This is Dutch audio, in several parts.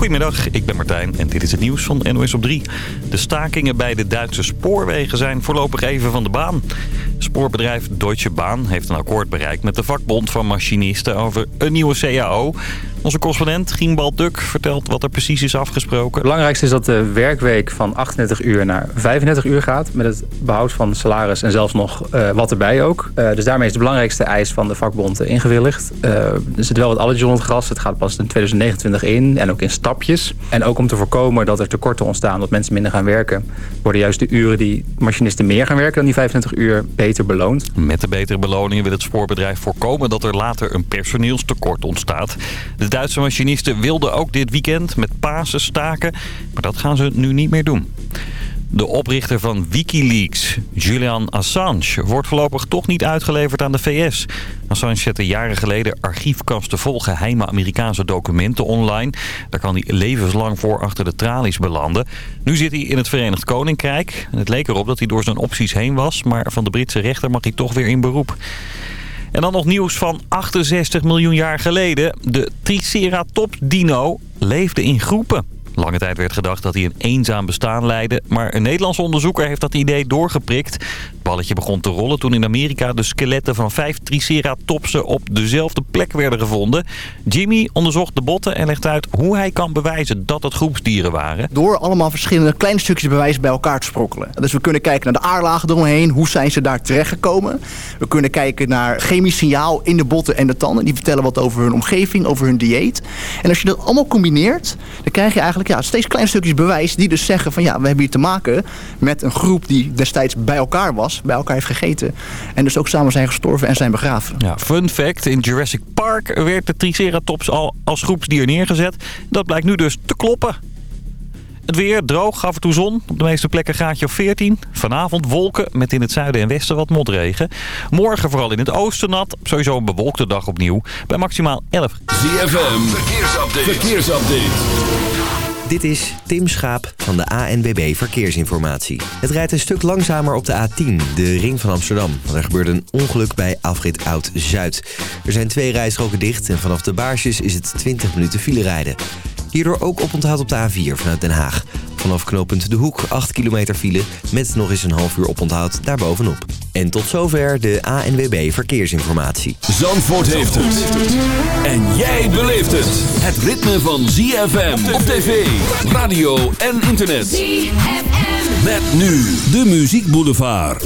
Goedemiddag, ik ben Martijn en dit is het nieuws van NOS op 3. De stakingen bij de Duitse spoorwegen zijn voorlopig even van de baan. Spoorbedrijf Deutsche Bahn heeft een akkoord bereikt met de vakbond van machinisten over een nieuwe CAO. Onze correspondent Gienbal Duk vertelt wat er precies is afgesproken. Het belangrijkste is dat de werkweek van 38 uur naar 35 uur gaat. Met het behoud van salaris en zelfs nog uh, wat erbij ook. Uh, dus daarmee is de belangrijkste eis van de vakbond ingewilligd. Uh, er zit wel wat onder het gras. Het gaat pas in 2029 in en ook in stapjes. En ook om te voorkomen dat er tekorten ontstaan, dat mensen minder gaan werken... worden juist de uren die machinisten meer gaan werken dan die 25 uur beter beloond. Met de betere beloningen wil het spoorbedrijf voorkomen dat er later een personeelstekort ontstaat. De Duitse machinisten wilden ook dit weekend met Pasen staken, maar dat gaan ze nu niet meer doen. De oprichter van Wikileaks, Julian Assange, wordt voorlopig toch niet uitgeleverd aan de VS. Assange zette jaren geleden archiefkasten vol geheime Amerikaanse documenten online. Daar kan hij levenslang voor achter de tralies belanden. Nu zit hij in het Verenigd Koninkrijk. Het leek erop dat hij door zijn opties heen was, maar van de Britse rechter mag hij toch weer in beroep. En dan nog nieuws van 68 miljoen jaar geleden. De Triceratops dino leefde in groepen. Lange tijd werd gedacht dat hij een eenzaam bestaan leidde. Maar een Nederlandse onderzoeker heeft dat idee doorgeprikt. Het balletje begon te rollen toen in Amerika de skeletten van vijf triceratopsen op dezelfde plek werden gevonden. Jimmy onderzocht de botten en legt uit hoe hij kan bewijzen dat het groepsdieren waren. Door allemaal verschillende kleine stukjes bewijs bij elkaar te sprokkelen. Dus we kunnen kijken naar de aarlagen eromheen. Hoe zijn ze daar terechtgekomen? We kunnen kijken naar chemisch signaal in de botten en de tanden. Die vertellen wat over hun omgeving, over hun dieet. En als je dat allemaal combineert, dan krijg je eigenlijk ja, steeds kleine stukjes bewijs die dus zeggen van ja, we hebben hier te maken met een groep die destijds bij elkaar was, bij elkaar heeft gegeten. En dus ook samen zijn gestorven en zijn begraven. Ja, fun fact, in Jurassic Park werd de Triceratops al als groepsdier neergezet. Dat blijkt nu dus te kloppen. Het weer droog, af en toe zon. Op de meeste plekken graadje of 14. Vanavond wolken met in het zuiden en westen wat motregen. Morgen vooral in het oosten nat. Sowieso een bewolkte dag opnieuw. Bij maximaal 11. ZFM, verkeersupdate. verkeersupdate. Dit is Tim Schaap van de ANWB Verkeersinformatie. Het rijdt een stuk langzamer op de A10, de ring van Amsterdam. Er gebeurde een ongeluk bij afrit Oud-Zuid. Er zijn twee rijstroken dicht en vanaf de baarsjes is het 20 minuten file rijden. Hierdoor ook oponthoud op de A4 vanuit Den Haag. Vanaf knooppunt De Hoek 8 kilometer file met nog eens een half uur oponthoud daarbovenop. En tot zover de ANWB Verkeersinformatie. Zandvoort heeft het. En jij beleeft het. Het ritme van ZFM op tv, radio en internet. ZFM. Met nu de Muziek Boulevard.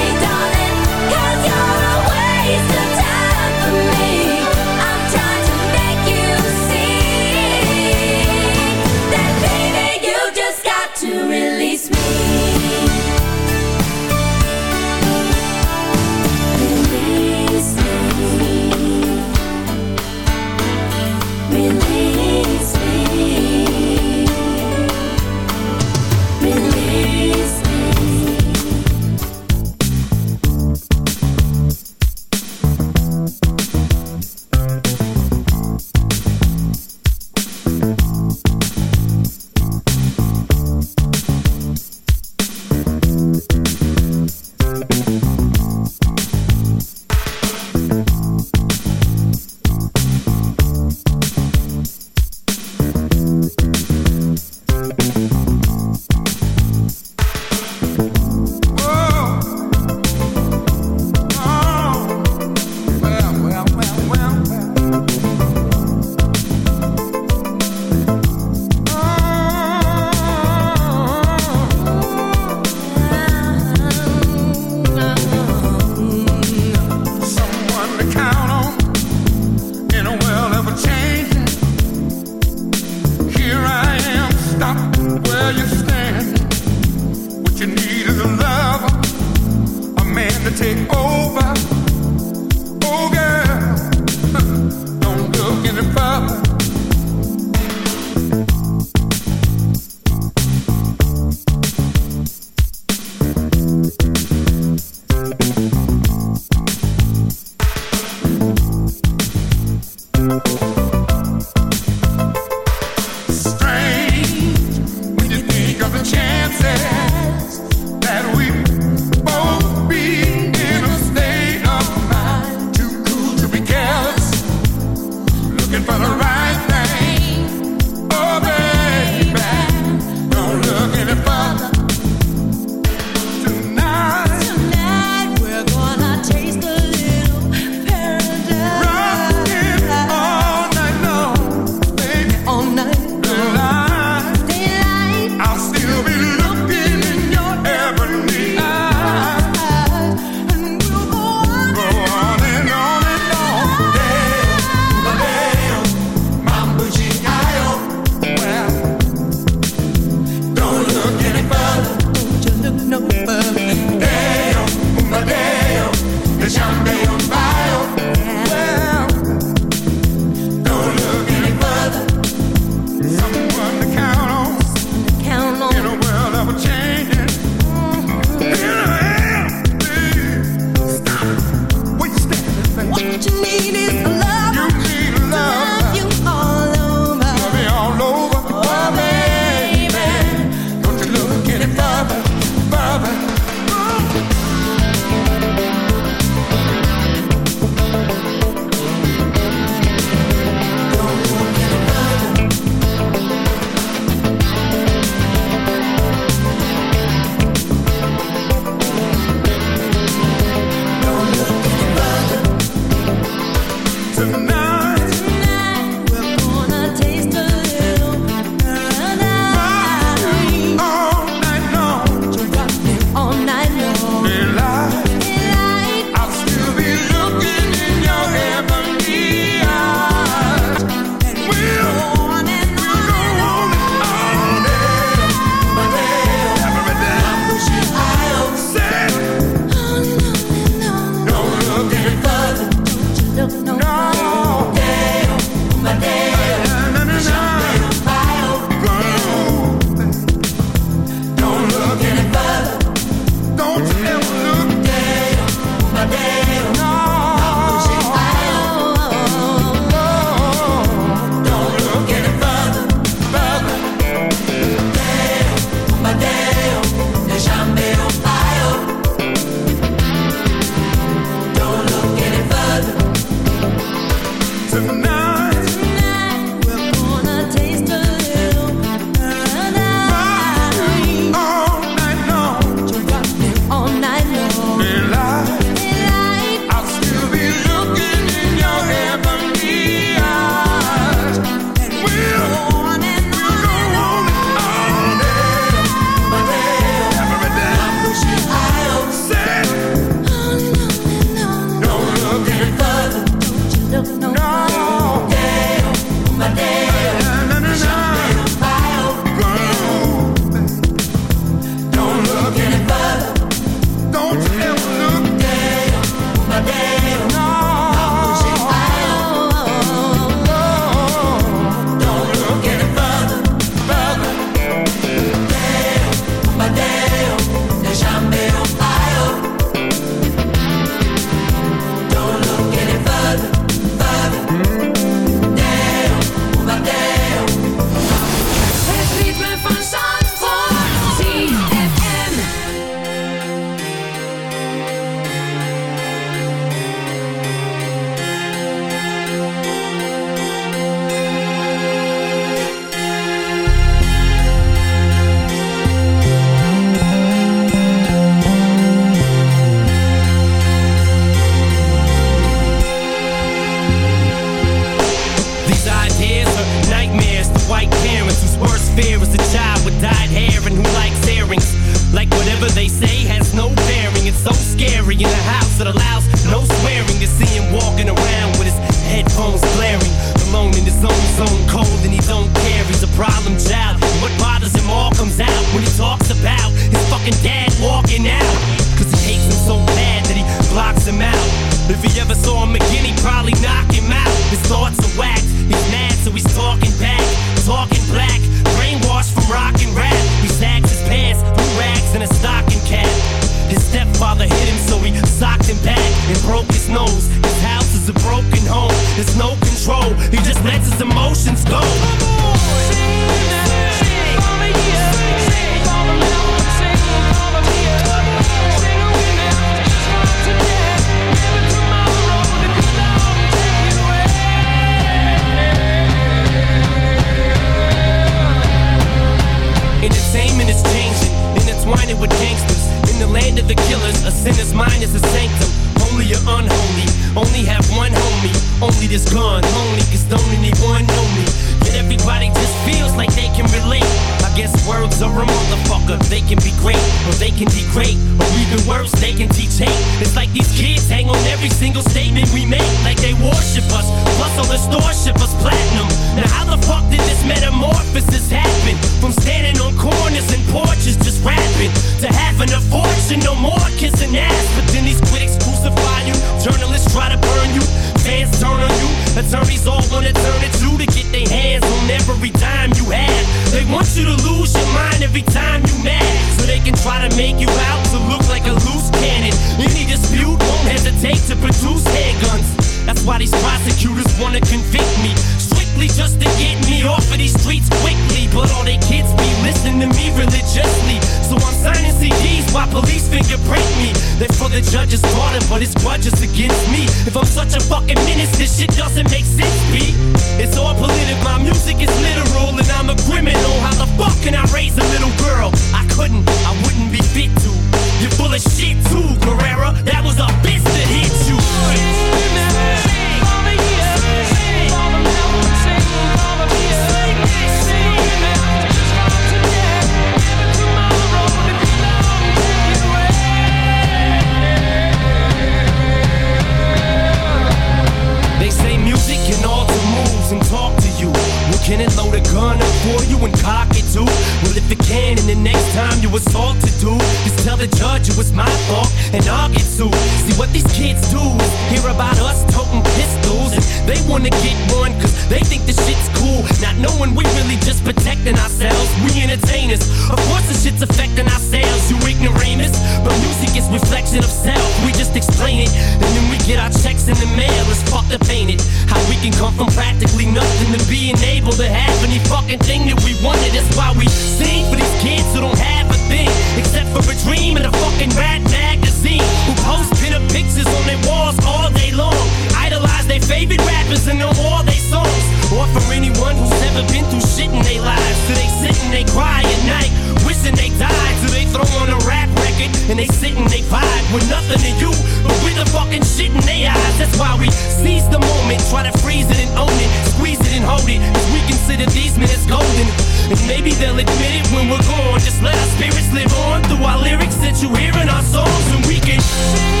And all the moves and talk to you. Well, can it load a gun up for you and cock it Well, if it can, and the next time you assault to do, just tell the judge it was my fault and I'll get sued. See what these kids do is hear about us toting pistols and they wanna get one cause they think the shit's cool. Not knowing we really just protecting ourselves. We entertainers. Of course the shit's affecting our sales, you ignoramus. But music is reflection of self. We just explain it. And then we get our checks in the mail. It's fucked up, ain't it? How we can come from practically nothing to being able to have any fucking thing that we wanted. That's why we sing for these kids who don't have a thing. Except for a dream and a fucking rat magazine. Who post pin-up pictures on their walls all day long. Idolize their favorite rappers and know all their songs. Or for anyone who's never been through shit in their lives. So they sit and they cry at night. Wishing they died. So they throw on a rap record and they sit and they vibe with nothing to you. But with a fucking shit in their eyes. That's why we seize the moment. Try to freeze it and own it. Squeeze it and hold it. Cause we consider these minutes golden. And maybe they'll admit it when we're gone. Just let our spirits live on through our lyrics that you hear in our songs. And we can sing.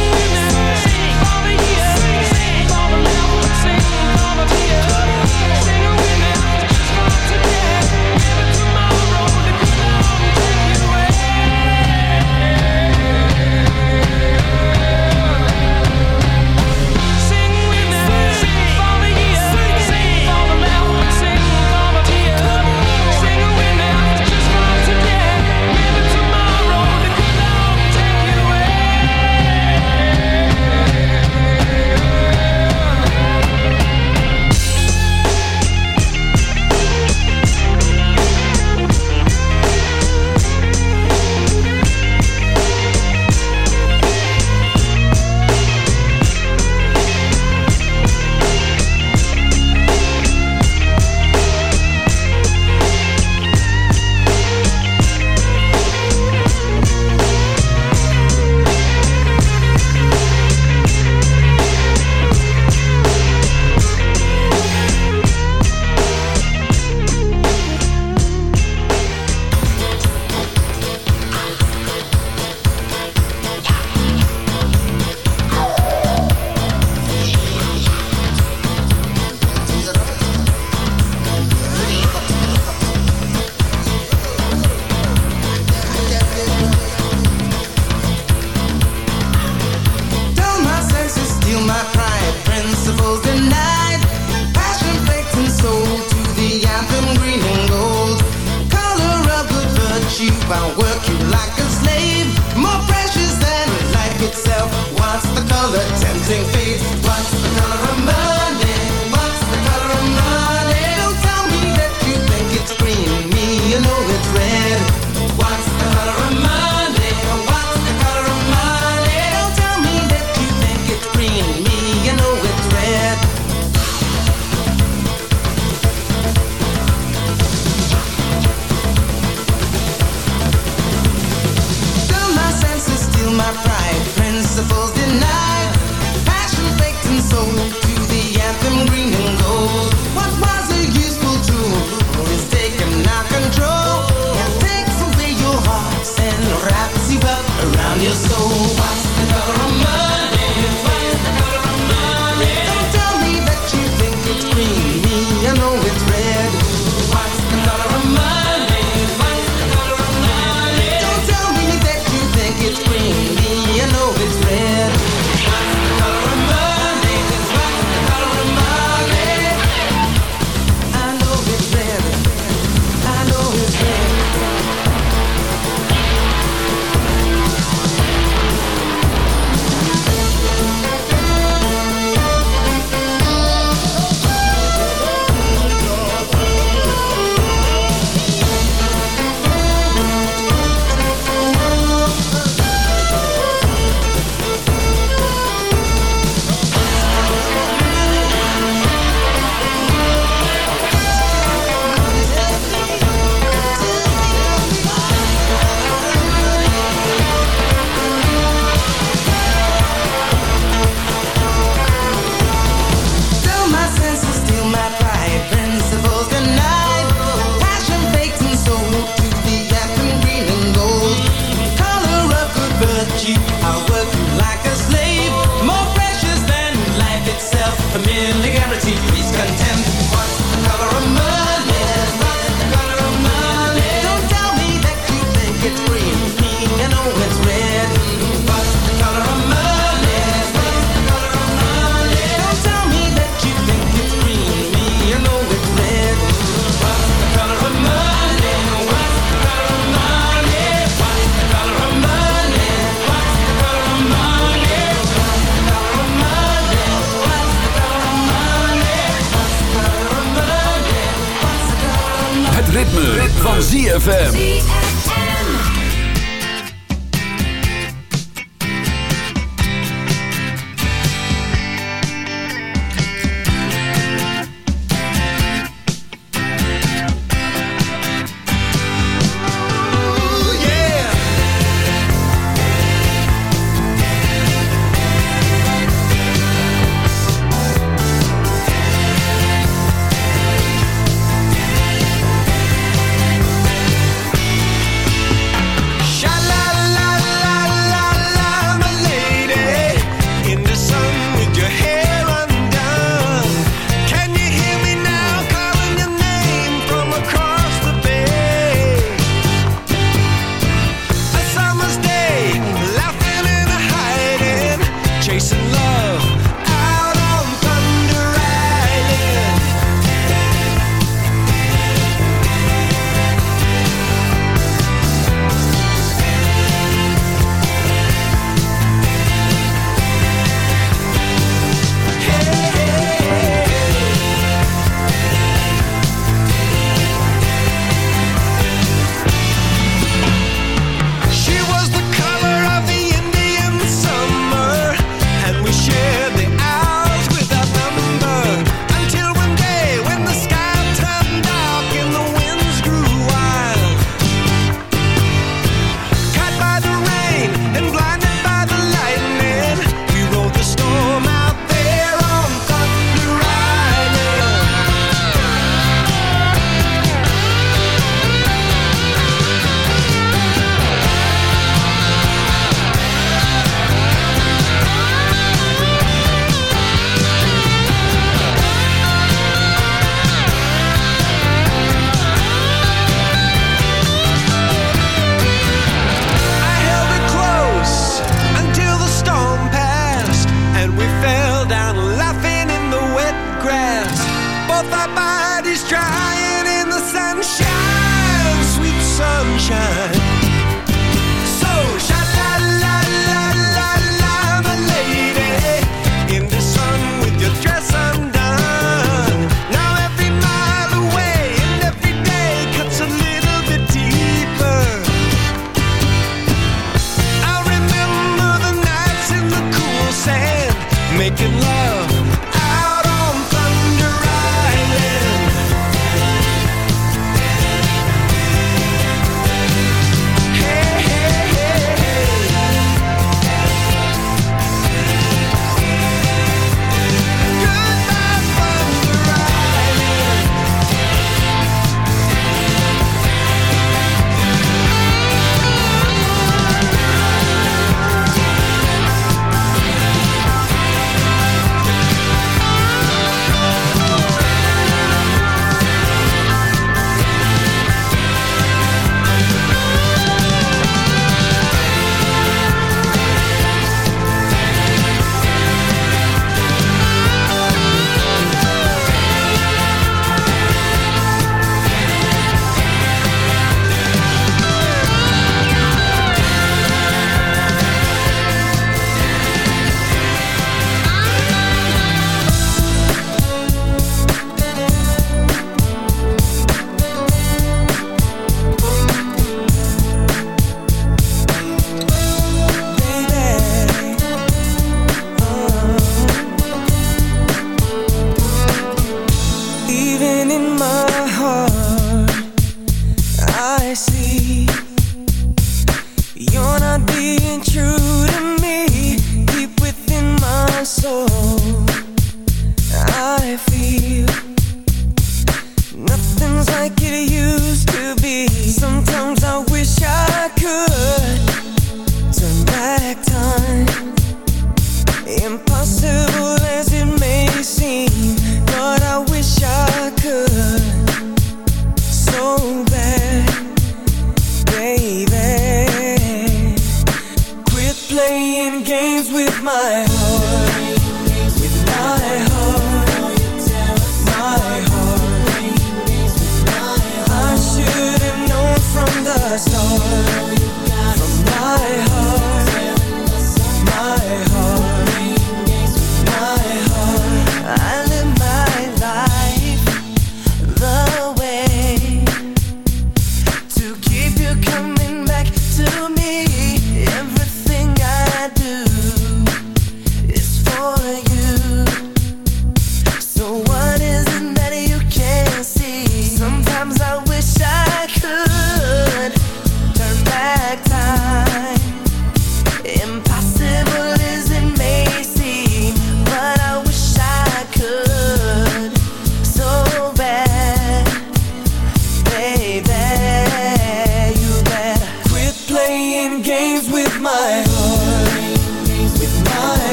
Sing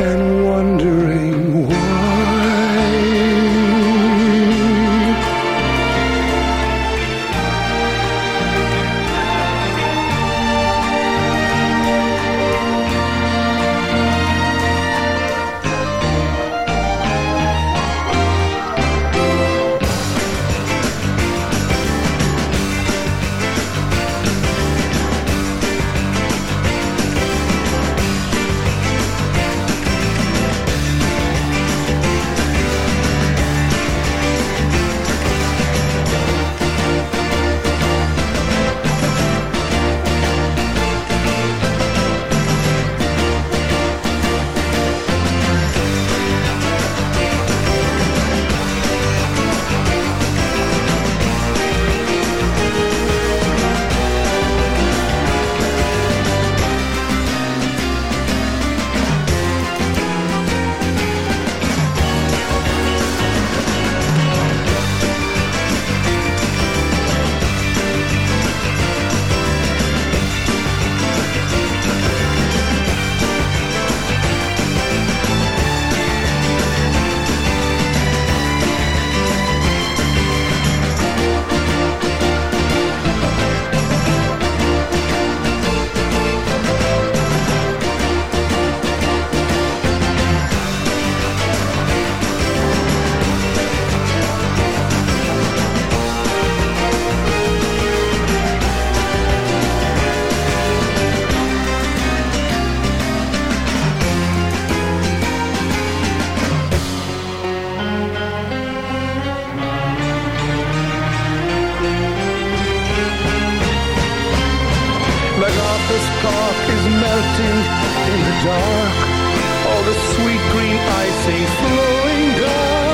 and cork is melting in the dark. All the sweet green icing flowing down.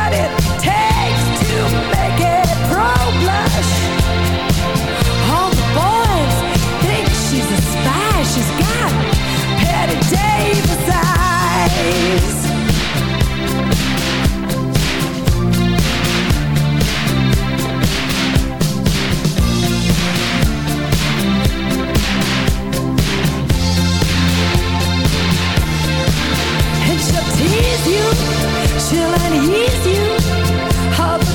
and All the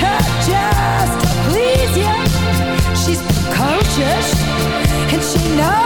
to please you. She's precocious and she knows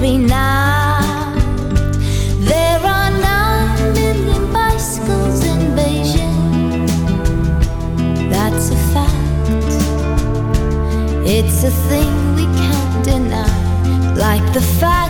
There are nine million bicycles in Beijing. That's a fact. It's a thing we can't deny, like the fact.